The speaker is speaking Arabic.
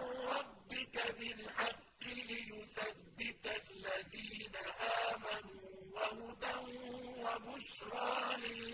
رَّبِّكَ بِالْحَقِّ لِيُثَبِّتَ الَّذِينَ آمَنُوا وَهُدًى وَبُشْرَىٰ لِلْمُؤْمِنِينَ.